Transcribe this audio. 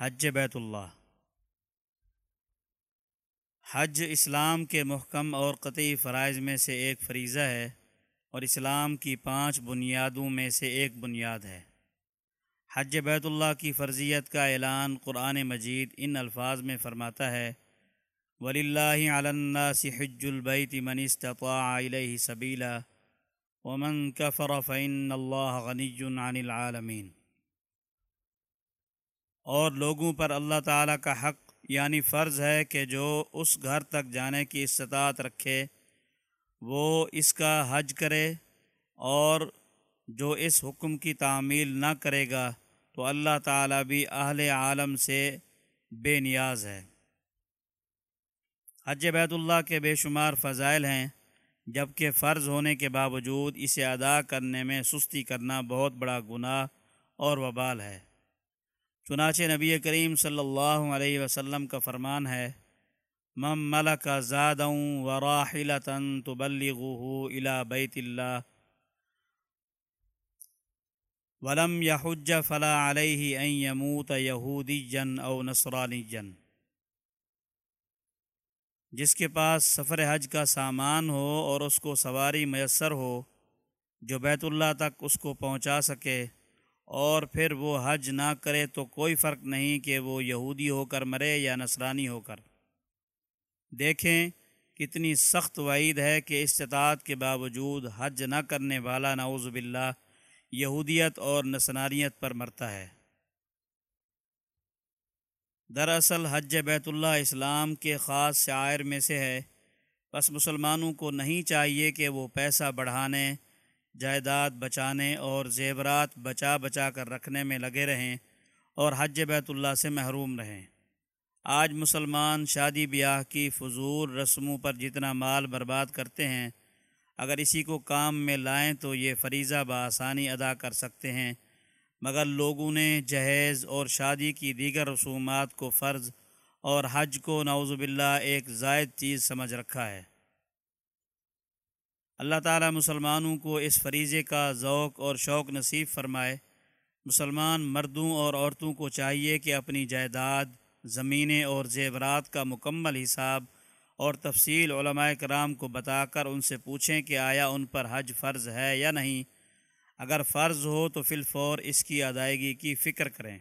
حج بیت اللہ۔ حج اسلام کے محکم اور قطعی فرائض میں سے ایک فریضہ ہے اور اسلام کی پانچ بنیادوں میں سے ایک بنیاد ہے۔ حج بیت اللہ کی فرضیت کا اعلان قرآن مجید ان الفاظ میں فرماتا ہے ولی اللہ علّہ حج البیت من استطاع علیہ سبیلا ومن کفر فإن اللہ غنی عن العالمین اور لوگوں پر اللہ تعالیٰ کا حق یعنی فرض ہے کہ جو اس گھر تک جانے کی استطاعت رکھے، وہ اس کا حج کرے اور جو اس حکم کی تعمیل نہ کرے گا تو اللہ تعالیٰ بھی اہل عالم سے بے نیاز ہے۔ حج بیت اللہ کے بے شمار فضائل ہیں، جبکہ فرض ہونے کے باوجود اسے ادا کرنے میں سستی کرنا بہت بڑا گناہ اور وبال ہے۔ چنانچہ نبی کریم صلی اللہ علیہ وسلم کا فرمان ہے مم ملک زادوں و راحلتاً تبلغه الى بیت اللہ، ولم یحج فلا علیہ ان یموت یہودی جن او نصرانی جن جس کے پاس سفر حج کا سامان ہو اور اس کو سواری میسر ہو، جو بیت اللہ تک اس کو پہنچا سکے اور پھر وہ حج نہ کرے تو کوئی فرق نہیں کہ وہ یہودی ہو کر مرے یا نصرانی ہو کر۔ دیکھیں کتنی سخت وعید ہے کہ استطاعت کے باوجود حج نہ کرنے والا نعوذ باللہ یہودیت اور نصرانیت پر مرتا ہے۔ دراصل حج بیت اللہ اسلام کے خاص شاعر میں سے ہے۔ بس مسلمانوں کو نہیں چاہیے کہ وہ پیسہ بڑھانے جائیداد بچانے اور زیورات بچا بچا کر رکھنے میں لگے رہیں اور حج بیت اللہ سے محروم رہیں۔ آج مسلمان شادی بیاہ کی فضول رسموں پر جتنا مال برباد کرتے ہیں، اگر اسی کو کام میں لائیں تو یہ فریضہ بآسانی ادا کر سکتے ہیں۔ مگر لوگوں نے جہیز اور شادی کی دیگر رسومات کو فرض اور حج کو نعوذ باللہ ایک زائد چیز سمجھ رکھا ہے۔ اللہ تعالیٰ مسلمانوں کو اس فریضے کا ذوق اور شوق نصیب فرمائے۔ مسلمان مردوں اور عورتوں کو چاہیے کہ اپنی جائیداد، زمینیں اور زیورات کا مکمل حساب اور تفصیل علماء کرام کو بتا کر ان سے پوچھیں کہ آیا ان پر حج فرض ہے یا نہیں۔ اگر فرض ہو تو فی الفور اس کی ادائیگی کی فکر کریں۔